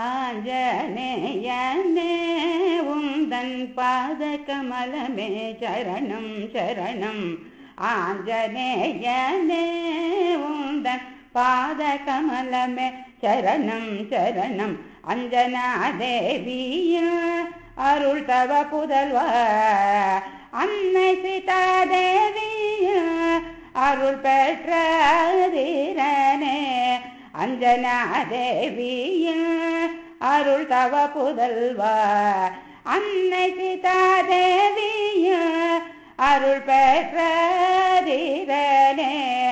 ஆஞ்சநேயனே உந்தன் பாத கமலமே சரணம் சரணம். ஆஞ்சநேயனே உந்தன் பாத கமலமே சரணம் சரணம். அஞ்சனா அஞ்சனாதேவிய அருள் தவ புதல்வா. அன்னை சீதா சீதாதேவிய அருள் பெற்ற தீரனே. அஞ்சனா தேவியா அருள் தவ புதல்வா. அன்னை சீதாதேவிய அருள் பெற்ற தீரனே.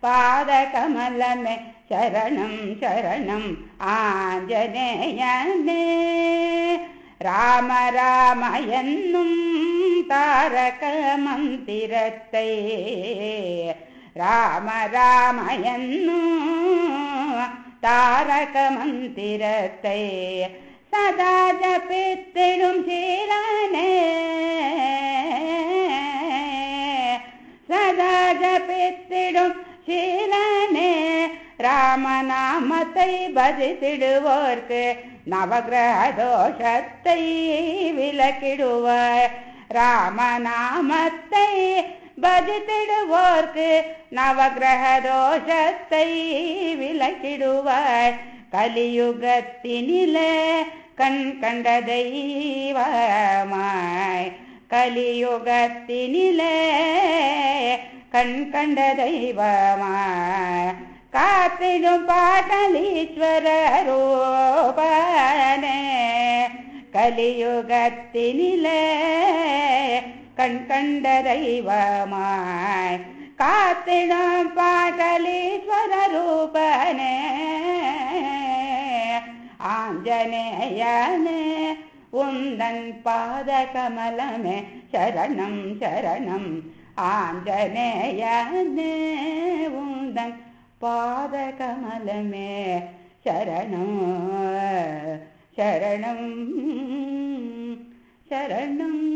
பாத கமலமே சரணம் சரணம் ஆஞ்சநேயனே ராம ராம என்னும் தாரக மந்திரத்தை ராம ராம தாரக மந்திரத்தை சதா ஜபித்திடும் சீலனே. சதா ஜபித்திடும் சீலனே. ராமநாமத்தை பஜித்திடுவோர்க்கு நவகிரக தோஷத்தை விலக்கிடுவார் ராமநாமத்தை பஜித்திடுவோர்க்கு நவகிரக தோஷத்தை விலக்கிடுவார் கலியுகத்தினிலே கண் கண்ட தெய்வமாய் கலியுகத்தினிலே கண் கண்ட தெய்வமாய் காத்திடும் பாட்டலீஸ்வர ரூபனே கலியுகத்தினிலே கண் கண்ட தெய்வமாய் காத்திடும் பாட்டலீஸ்வர ரூபனே ஆஞ்சநேயனே உந்தன் பாத கமலமே சரணம் சரணம் ஆஞ்சநேயனே உந்தன் பாத கமலமே சரணம் சரணம் சரணம்.